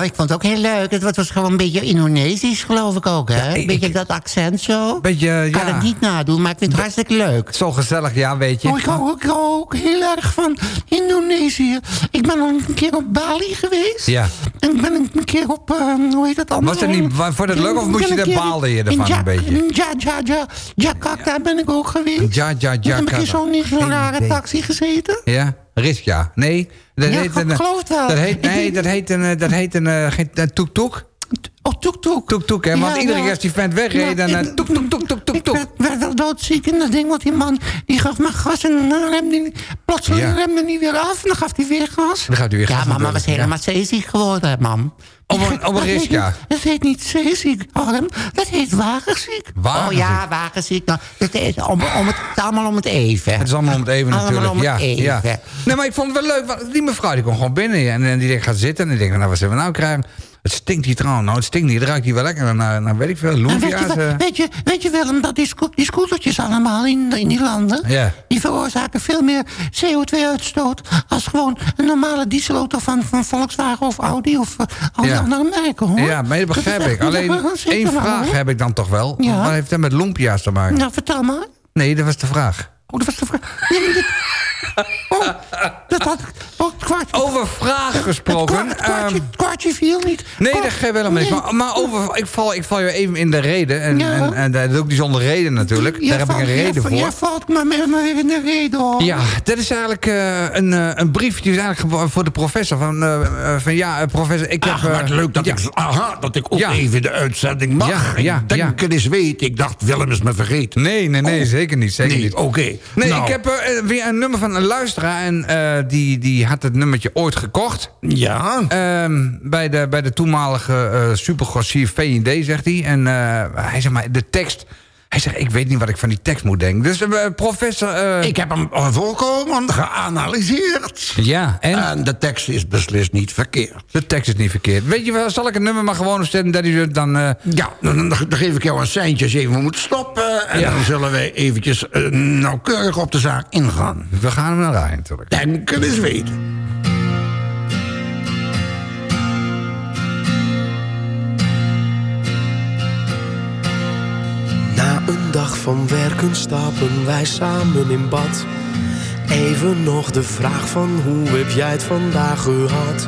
ik vond het ook heel leuk. Het was gewoon een beetje Indonesisch, geloof ik ook, hè? Een beetje dat accent zo. Beetje, Ik kan ja. het niet nadoen, maar ik vind het hartstikke leuk. Zo gezellig, ja, weet je. Oh, ik hou ook, ook heel erg van Indonesië. Ik ben al een keer op Bali geweest. Ja. En ik ben een keer op, eh, hoe heet dat anders? Was het niet- vond het leuk of moest je daar baalde je ervan een beetje? Ja, ja, ja, Jakarta ben ik ook geweest. Ja, ja, Dan heb ik in zo'n rare taxi gezeten. Ja, Riska. Nee, dat Ja, heet ik een... geloof het wel. Dat heet, nee, dat heet een... eh, Dat heet een... eh, een toek-toek. Oh, toek-toek. Toek-toek, hè. Want Ja, iedere keer als die vent wegreed, dan... Ja, doodziek in dat ding, want die man die gaf me gas en dan remde hij, plotseling Ja. remde hij weer af en dan gaf hij weer gas. Dan gaat hij weer Ja, gas mama was helemaal zeeziek geworden, mam. Op een- op een Dat heet niet- Dat heet niet zeeziek, Harm. Dat heet wagenziek. Wagenziek. Oh ja, wagenziek. Nou, het is om, om het, het allemaal om het even. Het is allemaal om het even Allemaal natuurlijk. om het ja, even. ja. Nee, maar ik vond het wel leuk. Want die mevrouw die kwam gewoon binnen. En, en die denkt, gaat zitten. En die denkt, nou, wat zullen we nou krijgen? Het stinkt hier trouwens. Nou, het stinkt niet. Het ruikt hier wel lekker naar, naar weet ik veel, weet, loempia's. wel- eh. weet, je, weet je Willem, dat die, sco die scootertjes allemaal in, in die landen... Ja. die veroorzaken veel meer CO2-uitstoot... als gewoon een normale dieselauto van, van Volkswagen of Audi... of uh, al die Ja. andere merken, hoor. Ja, maar dat begrijp ik. Alleen één vraag hoor. heb ik dan toch wel. Ja. Wat heeft dat met lumpia's te maken? Nou, vertel maar. Nee, dat was de vraag. Oh, dat was de vraag. Nee, dit- Oh, dat had... Oh. Over vragen gesproken. Het, kwa- het, kwartje, ehm, het kwartje viel niet. Nee, Kwart- dat geeft wel een. Nee. Maar, maar over, ik, val, ik val je even in de reden. En, Ja. en, en dat is ook niet zonder reden natuurlijk. Daar heb ik een valt- reden voor. Jij valt me maar weer in de reden, hoor. Ja, dat is eigenlijk eh, een, eh, een brief die is eigenlijk voor de professor. Van, eh, eh, van ja, professor, ik heb... Ach, wat leuk dat, ja. ik, aha, dat ik ook Ja. even de uitzending mag. Ja, ja, ik denk het eens weet. Ik dacht, Willem is me vergeten. Nee, nee, nee, Oh. zeker niet. Zeker Nee, niet. oké. Nee, Nou. ik heb weer een nummer van een luisteraar. En eh, die, die had het nummertje ooit gekocht. Ja. Ehm, bij, de, bij de toenmalige eh supergrossier V&D, zegt hij. En eh, hij zegt maar, de tekst... Hij zegt, ik weet niet wat ik van die tekst moet denken. Dus eh, professor... eh, Ik heb hem volkomen geanalyseerd. Ja, en? En de tekst is beslist niet verkeerd. de tekst is niet verkeerd. Weet je wel, zal ik het nummer maar gewoon opzetten... dat hij dan... eh, Ja, dan, dan, geef ik jou een seintje als je even moet stoppen. En Ja. dan zullen wij eventjes nauwkeurig op de zaak ingaan. we gaan hem naar natuurlijk. Denken is weten. Dag van werken stappen wij samen in bad. Even nog de vraag van hoe heb jij het vandaag gehad?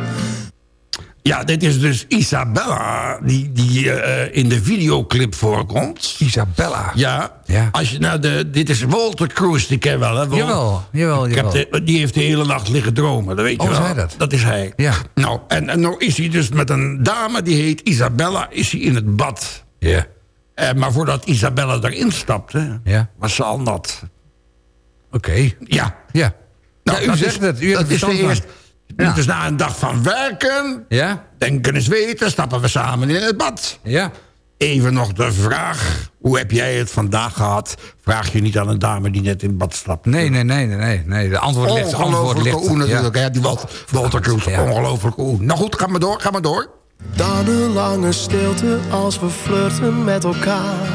Ja, dit is dus Isabella, die, die eh, in de videoclip voorkomt. Isabella? Ja. Ja. Als je nou de, dit is Walter Cruz, die ken je wel, hè? Wal- Jawel, jawel, Ik heb jawel. de- die heeft de hele nacht liggen dromen, dat weet je Oh, is wel. hij dat? Dat is hij. Ja. Nou, en, en nou is hij dus met een dame, die heet Isabella, is hij in het bad. Ja. Eh, maar voordat Isabella erin stapte, Ja. was ze al nat. Oké. Ja. Ja. Nou, ja, u dat zegt is, het. U dat is de eerste. Ja. Dus na een dag van werken, Ja? denken eens weten, stappen we samen in het bad. Ja. Even nog de vraag, hoe heb jij het vandaag gehad? Vraag je niet aan een dame die net in het bad stapt. Nee, nee, nee, nee, nee. De antwoord ligt. ligt. oe natuurlijk. Ja. Die Walter, Walter Cruz, Ja. ongelofelijke oe. Nou goed, ga maar door, ga maar door. Dan een lange stilte als we flirten met elkaar.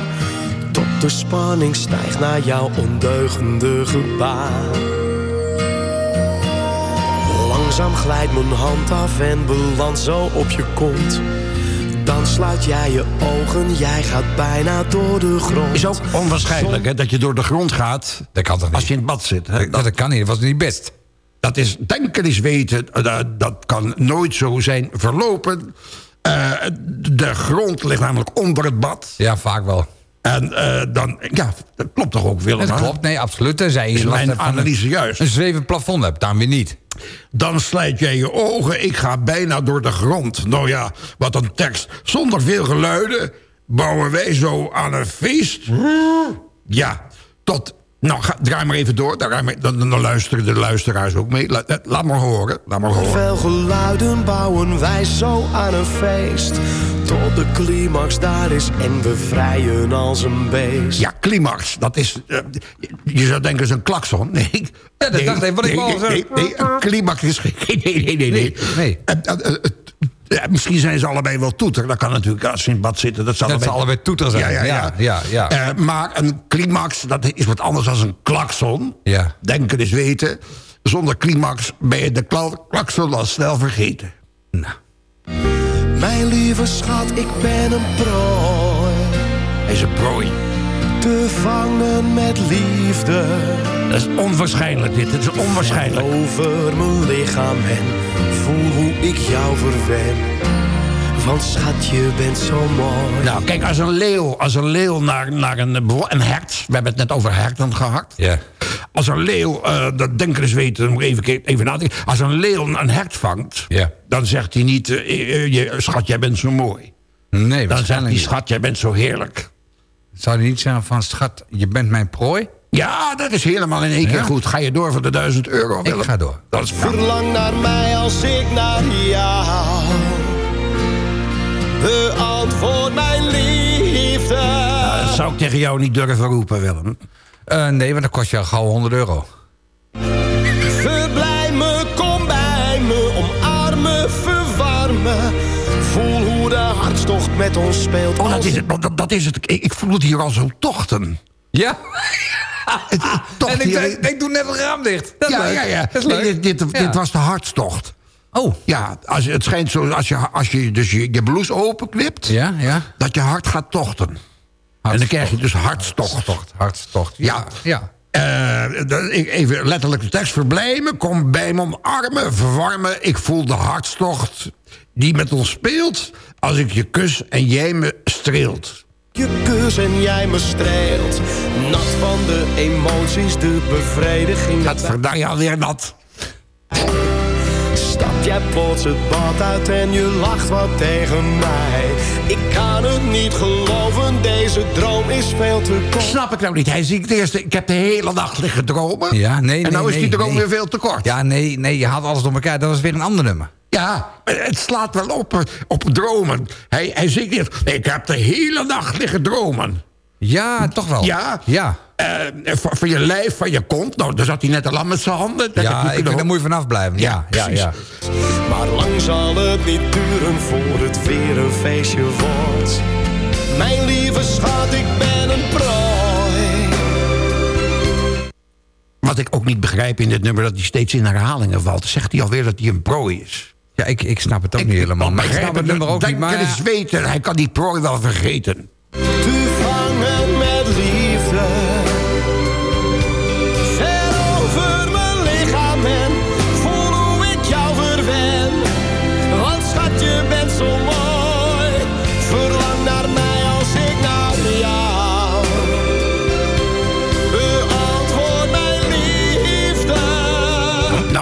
Tot de spanning stijgt naar jouw ondeugende gebaar. Langzaam glijdt mijn hand af en belandt zo op je kont. Dan sluit jij je ogen, jij gaat bijna door de grond. Is ook onwaarschijnlijk hè, dat je door de grond gaat Dat kan toch niet? als je in het bad zit. Hè? Dat, dat kan niet. Dat was niet best. Dat is denken is weten. Dat, dat kan nooit zo zijn verlopen. Eh, de grond ligt namelijk onder het bad. Ja, vaak wel. En eh, dan, ja, dat klopt toch ook, Willem? Dat klopt. Nee, absoluut. Tenzij je Is last mijn analyse een, juist? een zwevend plafond hebt. Daarom weer niet. Dan slijt jij je ogen, ik ga bijna door de grond. Nou ja, wat een tekst. Zonder veel geluiden bouwen wij zo aan een feest. Ja, tot... Nou, ga, draai maar even door. Draai maar, dan, dan luisteren de luisteraars ook mee. Laat, laat maar horen. Laat maar horen. Veel geluiden bouwen wij zo aan een feest. Tot de climax daar is en we vrijen als een beest. Ja, climax. Dat is... eh, je zou denken, is een klakson. Nee. Ja, dat nee, dacht ik, wat ik nee, wou nee, zeggen. nee, nee, een climax is geen... Nee, nee, nee. nee. Nee. Eh, eh, eh, eh, misschien zijn ze allebei wel toeter. Dat kan natuurlijk als ze in bad zitten. Dat, ze Dat ze allebei toeter zijn. Ja, ja, ja. Ja, ja, ja. Eh, maar een climax, dat is wat anders dan een klakson. Ja. Denken is weten. Zonder climax ben je de kla- klakson al snel vergeten. Nou. Mijn lieve schat, ik ben een prooi. Hij is een prooi. Te vangen met liefde. Dat is onwaarschijnlijk dit, dat is onwaarschijnlijk. Over mijn lichaam en voel hoe ik jou verwen. Want schat, je bent zo mooi. Nou, kijk, als een leeuw, als een leeuw naar, naar een, een hert... We hebben het net over herten gehad. Ja. Als een leeuw, eh, dat denkers weten, dan moet ik even, even nadenken. Als een leeuw een hert vangt, Ja. dan zegt hij niet... je, schat, jij bent zo mooi. Nee, Dan zegt hij, schat, jij bent zo heerlijk. Zou hij niet zeggen van, schat, je bent mijn prooi? Ja, dat is helemaal in één keer Ja? goed. Ga je door voor de duizend euro? Ik Willem? ga door. Dat is. Verlang naar mij als ik naar jou. Beantwoord mijn liefde. Nou, dat zou ik tegen jou niet durven roepen, Willem. Eh, nee, want dat kost je gauw 100 euro. Verblij me, kom bij me, omarmen, verwarmen. Voel hoe de hartstocht met ons speelt. Oh, dat is het. Dat, dat is het. Ik, ik voel het hier al zo tochten. Ja? Het, het tocht en ik, hier- ik, ik doe net het raam dicht. Dat ja, leuk. ja, ja. Dat is Nee, leuk. dit, dit, Ja. dit was de hartstocht. Oh. Ja, als, het schijnt zo, als je, als je dus je, je blouse openknipt... Ja, ja. dat je hart gaat tochten. En dan krijg je dus hartstocht. Hartstocht, hartstocht. Ja. Ja. Eh, ik- even letterlijk de tekst. Verblijmen, kom bij me omarmen, verwarmen. Ik voel de hartstocht die met ons speelt... als ik je kus en jij me streelt. je kus en jij me streelt. Nat van de emoties, de bevrediging. Dat verdang je alweer nat. Stap jij plots het bad uit en je lacht wat tegen mij. Ik kan het niet geloven, deze droom is veel te kort. Snap ik nou niet. Hij ziet het eerst, ik heb de hele nacht liggen dromen. Ja, nee, nee, En nou is nee, die droom nee. weer veel te kort. Ja, nee, nee, je haalt alles door elkaar. Dat was weer een ander nummer. Ja, het slaat wel op, eh, op dromen. Hij, hij zingt eerst, ik heb de hele nacht liggen dromen. Ja, toch wel. Ja? Ja. Eh, van, van je lijf, van je kont. Nou, daar zat hij net al aan met zijn handen. Dat Ja, ik vind daar moet je vanaf blijven. Ja, ja, precies. ja. Maar lang zal het niet duren voor het weer een feestje wordt. Mijn lieve schat, ik ben een prooi. Wat ik ook niet begrijp in dit nummer, dat hij steeds in herhalingen valt. Zegt hij alweer dat hij een prooi is. Ja, ik, ik snap het ook niet helemaal. Maar ik snap het nummer ook niet. Maar eens weten, hij kan die prooi wel vergeten.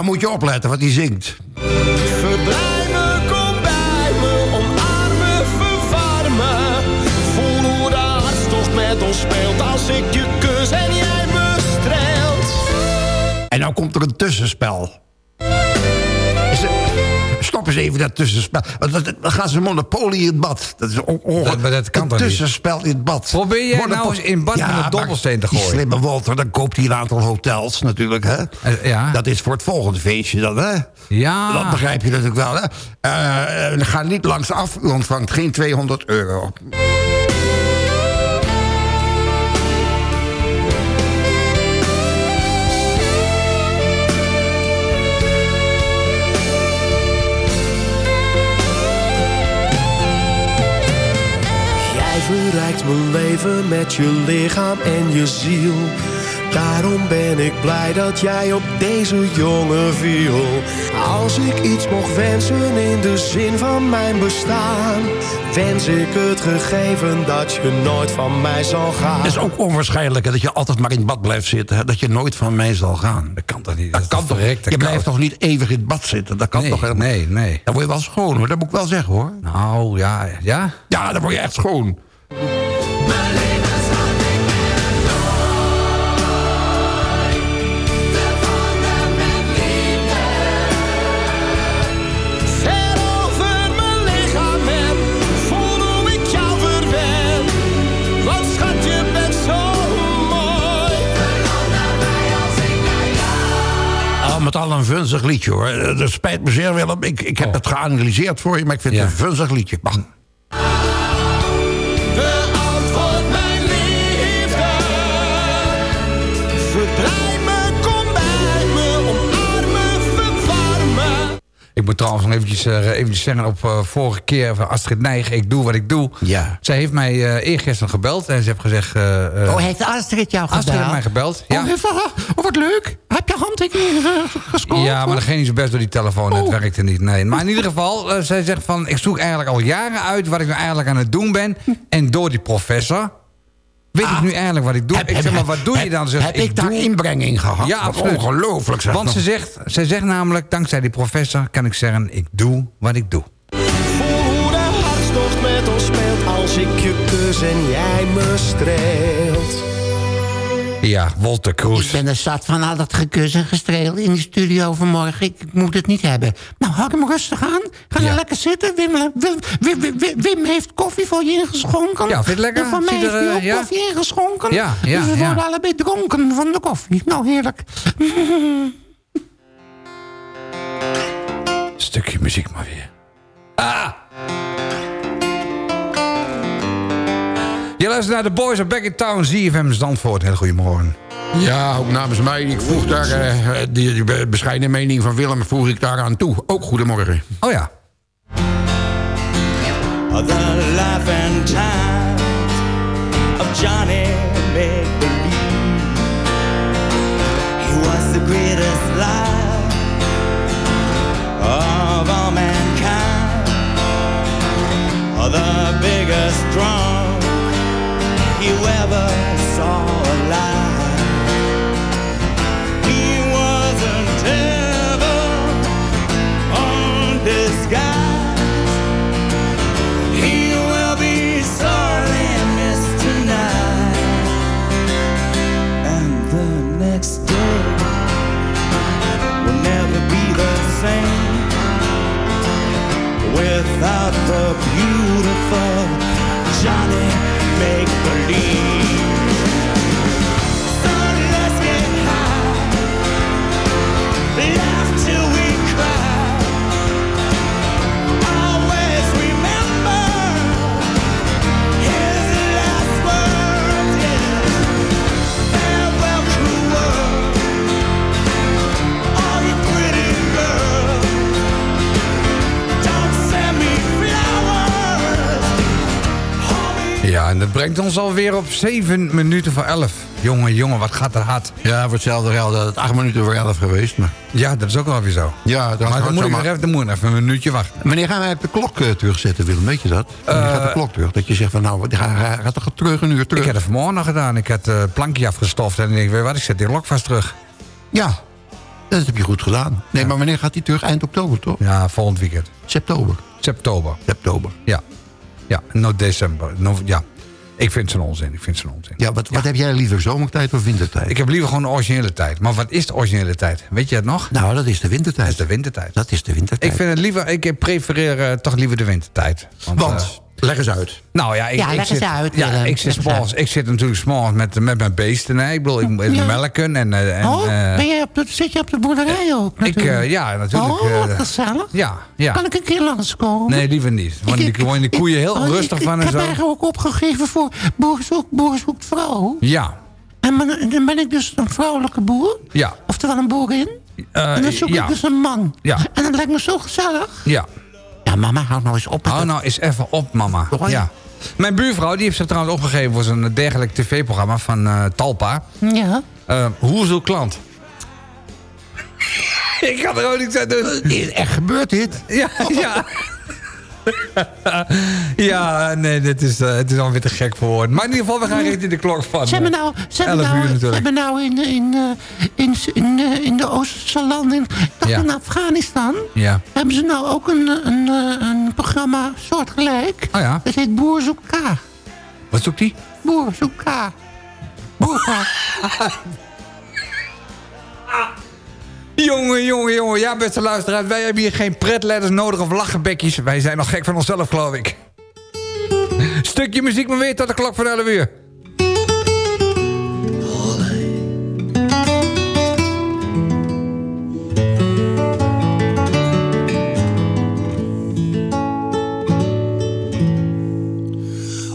Nou moet je opletten wat hij zingt. Verblij me, kom bij me, omarmen, verwarmen. Voel hoe de hartstocht met ons speelt als ik je kus en jij me streelt. En nou komt er een tussenspel. Stop eens even dat tussenspel. Dan gaan ze Monopoly in het bad. Dat is on- onge- Dat- maar dat kan toch tussenspel in het bad. Probeer jij nou eens in bad met een dobbelsteen te gooien? slimme Walter, dan koopt hij een aantal hotels natuurlijk. Hè? Eh, ja. Dat is voor het volgende feestje dan. Hè? Ja. Dat begrijp je natuurlijk wel. Hè? Eh, ga niet langs af. U ontvangt geen 200 euro. Mijn leven met je lichaam en je ziel. Daarom ben ik blij dat jij op deze jongen viel. Als ik iets mocht wensen in de zin van mijn bestaan, wens ik het gegeven dat je nooit van mij zal gaan. Het is ook onwaarschijnlijk hè, dat je altijd maar in het bad blijft zitten. Hè? Dat je nooit van mij zal gaan. Dat kan toch niet? Dat kan toch? Je blijft toch niet eeuwig in het bad zitten? Dat kan Nee, toch helemaal nee, nee. Dan word je wel schoon hoor, dat moet ik wel zeggen hoor. Nou, ja, ja. Ja, dan word je echt schoon. Een vunzig liedje hoor. Eh, Dat spijt me zeer Willem. Ik, ik heb Oh. het geanalyseerd voor je, maar ik vind het een vunzig liedje. Mag. Ik moet trouwens nog eventjes, eventjes zeggen op eh, vorige keer van Astrid Nijg, ik doe wat ik doe. Ja. Zij heeft mij eh eergisteren gebeld en ze heeft gezegd... oh, heeft Astrid jou gebeld? Astrid heeft mij gebeld, ja. Oh, even, oh, wat leuk. Heb je handtekeningen eh, gescoord? Ja, maar dat ging niet zo best door die telefoon. Het werkte niet. Nee. Maar in ieder geval, zij zegt van... ik zoek eigenlijk al jaren uit wat ik nou eigenlijk aan het doen ben. En door die professor... weet ik nu eigenlijk wat ik doe. ik zeg maar, wat doe je dan? Ze zegt, heb ik daar doe- inbrenging gehad? Ja, absoluut. ongelooflijk, zeg. Want ze zegt, zij zegt namelijk, dankzij die professor... kan ik zeggen, ik doe wat ik doe. Voel hoe de hartstocht met ons speelt als ik je kus en jij me streelt. Ja, Walter Kroes. Ik ben er zat van al dat gekus en gestreel in de studio vanmorgen. Ik, ik moet het niet hebben. Nou, hou hem rustig aan. Ga nou lekker zitten. Wim, Wim, Wim, heeft koffie voor je ingeschonken. Ja, vind je het lekker? En van mij heeft hij eh, ook ja? koffie ingeschonken. Ja, ja, dus we ja. worden allebei dronken van de koffie. Nou, heerlijk. Stukje muziek maar weer. Ah! Je luistert naar de Boys of Back in Town, ZFM Zandvoort. Heel goedemorgen. Ja, ook namens mij. Ik vroeg daar eh, die, die be- bescheiden mening van Willem voeg ik daar aan toe. Ook goedemorgen. Oh ja. the life and times of Johnny Make Believe. He was the greatest life of all mankind, the biggest drunk you ever saw a He brengt ons alweer op 7 minuten voor 11. Jongen, jongen, wat gaat er hard. Ja, voor hetzelfde geld had het acht minuten voor elf geweest. Maar... Ja, dat is ook wel weer zo. Ja, dat Maar dan moet, ik even, dan moet even een minuutje wachten. Wanneer gaan wij de klok eh, terugzetten, Willem? Weet je dat? Wanneer gaat de klok terug? Dat je zegt van nou, die gaat, gaat, toch terug een uur terug? Ik heb het vanmorgen nog gedaan. Ik had het plankje afgestoft en ik denk, weet wat, ik zet die lok vast terug. Ja, dat heb je goed gedaan. Nee, maar wanneer gaat die terug? Eind oktober, toch? Ja, volgend weekend. September. September. September. Ja. Ja, no december. No, ja. Ik vind het een onzin. Ik vind het een onzin. Ja, wat, wat heb jij liever, zomertijd of wintertijd? Ik heb liever gewoon de originele tijd. Maar wat is de originele tijd? Weet je het nog? Nou, dat is de wintertijd. Dat is de wintertijd. Dat is de wintertijd. Ik vind het liever, ik prefereer eh, toch liever de wintertijd. Want, eh, leg eens uit. nou ja, ik, Ja, ik leg zit, eens uit, Ja, Willem. ik zit, s'morgens- ik zit natuurlijk s'morgens met, met mijn beesten. Hè. Ik bedoel, ik moet Ja. melken. En, eh, en, oh, eh, ben jij op de, zit je op de boerderij ook? ik, natuurlijk? eh, ja, natuurlijk. Oh, wat gezellig. ja, ja. Kan ik een keer langskomen? Nee, liever niet. Want Ik- die worden die koeien heel oh, rustig ik, van ik en zo. heb eigenlijk ook opgegeven voor boer zoekt, boer zoekt vrouw. Ja, En ben- dan ben ik dus een vrouwelijke boer. ja. Oftewel een boerin. Eh, en dan zoek ja. ik dus een man. Ja. En dat lijkt me zo gezellig. Ja. Ja, mama, hou nou eens op. Hou nou eens even op, mama. Ja. Mijn buurvrouw die heeft zich trouwens opgegeven voor zo'n dergelijk tv-programma van eh, Talpa. Ja. Eh hoe is uw klant? Ik kan er ook niks aan doen. Echt gebeurt dit? Ja, ja. ja, nee, dit is, eh, het is alweer te gek voor woorden. Maar in ieder geval, we gaan richting de klok van Ze hebben eh, nou, 11 uur nou, ze natuurlijk. hebben nou in, in, eh, in, in, in de Oosterse landen, in, Ja. in Afghanistan, Ja. hebben ze nou ook een, een, een programma soortgelijk. Oh ja. Dat heet Boer zoekt K. Wat zoekt die? Boer zoekt K. Boer K. Jongen, jongen, jongen. Ja, beste luisteraars. Wij hebben hier geen pretletters nodig of lachenbekjes. Wij zijn nog gek van onszelf, geloof ik. Stukje muziek maar weer tot de klok van 11 uur.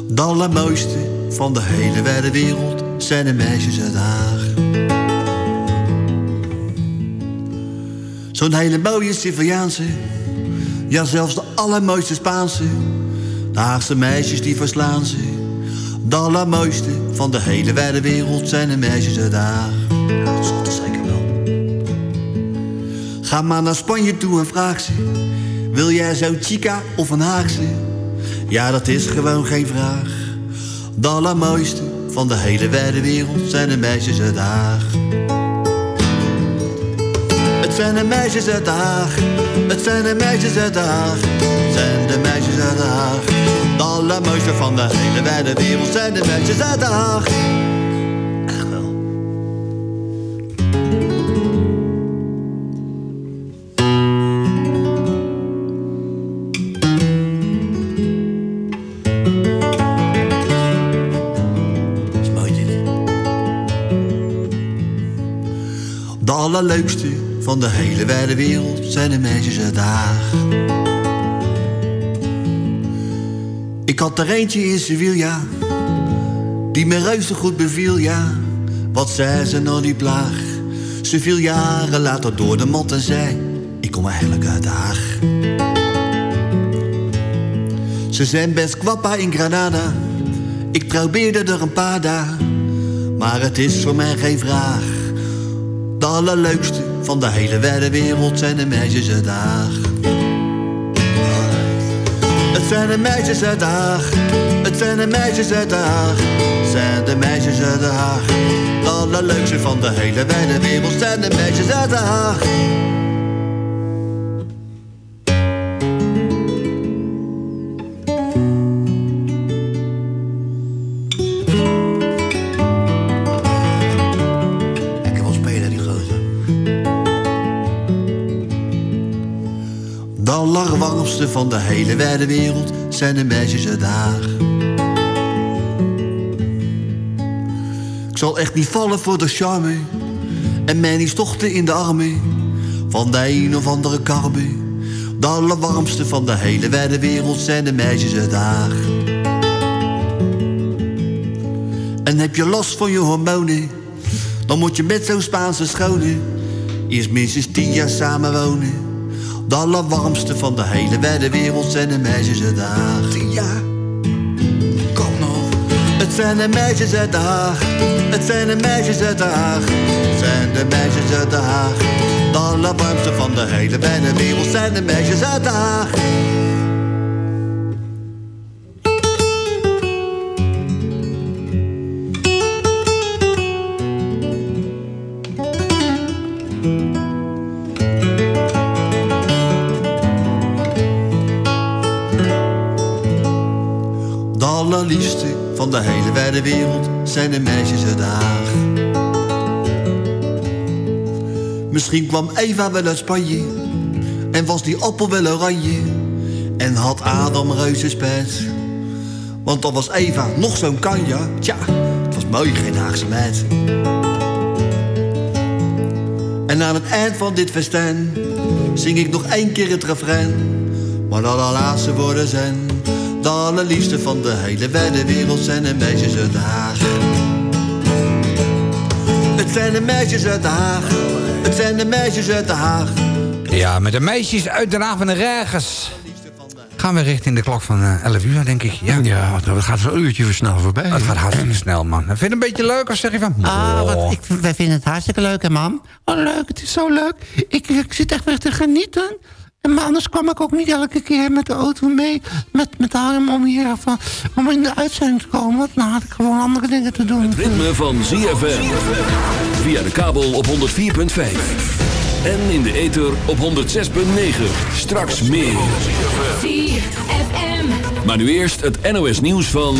De allermooiste van de hele wijde wereld zijn de meisjes uit Haag. Zo'n hele mooie Siciliaanse. Ja, zelfs de allermooiste Spaanse. De Haagse meisjes die verslaan ze. De allermooiste van de hele wijde wereld zijn de meisjes uit Haag. Ja, dat zal zeker wel. Ga maar naar Spanje toe en vraag ze. Wil jij zo'n chica of een Haagse? Ja, dat is gewoon geen vraag. De allermooiste van de hele wijde wereld zijn de meisjes uit Haag. Zijn de meisjes uit de Haag. Het zijn de meisjes uit de Haag. Zijn de meisjes uit de Haag. De allermooiste van de hele wereld zijn de meisjes uit de Haag. Echt wel. De allerleukste van de hele wijde wereld zijn de meisjes uit Haag. Ik had er eentje in Sevilla, die me reuze goed beviel, ja. Wat zei ze nou die plaag? Ze viel jaren later door de mot en zei, ik kom eigenlijk uit Haag. Ze zijn best kwappa in Granada, ik probeerde er een paar dagen, maar het is voor mij geen vraag. De allerleukste van de hele wijde wereld zijn de meisjes de Haag. Het zijn de meisjes de Haag. Het zijn de meisjes. Het zijn de meisjes de Haag. De allerleukste van de hele wijde wereld zijn de meisjes uit de van de hele wijde wereld zijn de meisjes de Haag. Ik zal echt niet vallen voor de charme en mij niet in de armen van de een of andere karbe. De allerwarmste van de hele wijde wereld zijn de meisjes de Haag. En heb je last van je hormonen, dan moet je met zo'n Spaanse schone eerst minstens tien jaar samenwonen. De allerwarmste van de hele wijde wereld zijn de meisjes uit de Haag. Jaar? Kom nog. Het zijn de meisjes uit de Haag. Het zijn de meisjes uit de Haag. Het zijn de meisjes uit de Haag. De allerwarmste van de hele wijde wereld zijn de meisjes uit de Haag. Van de hele wijde wereld zijn de meisjes uit Haag. Misschien kwam Eva wel uit Spanje en was die appel wel oranje en had Adam reuze spijt. Want dan was Eva nog zo'n kanja, tja, het was mooi geen Haagse meid. En aan het eind van dit festijn zing ik nog één keer het refrein. Maar de allerlaatste woorden zijn de allerliefste van de hele wijde wereld zijn de meisjes uit de Haag. Het zijn de meisjes uit de Haag. Het zijn de meisjes uit de Haag. Ja, met de meisjes uit de Haag van de Regers. Gaan we richting de klok van eh, 11 uur, denk ik. Ja, ja dat gaat zo'n uurtje snel voorbij. Het gaat hartstikke snel, man. Vind je het een beetje leuk of zeg je van... Ah, "Oh." wat, ik, wij vinden het hartstikke leuk, hè, mam? Oh, leuk, het is zo leuk. Ik, ik zit echt weer te genieten. En Maar anders kwam ik ook niet elke keer met de auto mee. Met, met Harm om hier van, om in de uitzending te komen. Want dan had ik gewoon andere dingen te doen. Ritme van ZFM. Via de kabel op 104.5. En in de ether op 106.9. Straks meer. Maar nu eerst het NOS nieuws van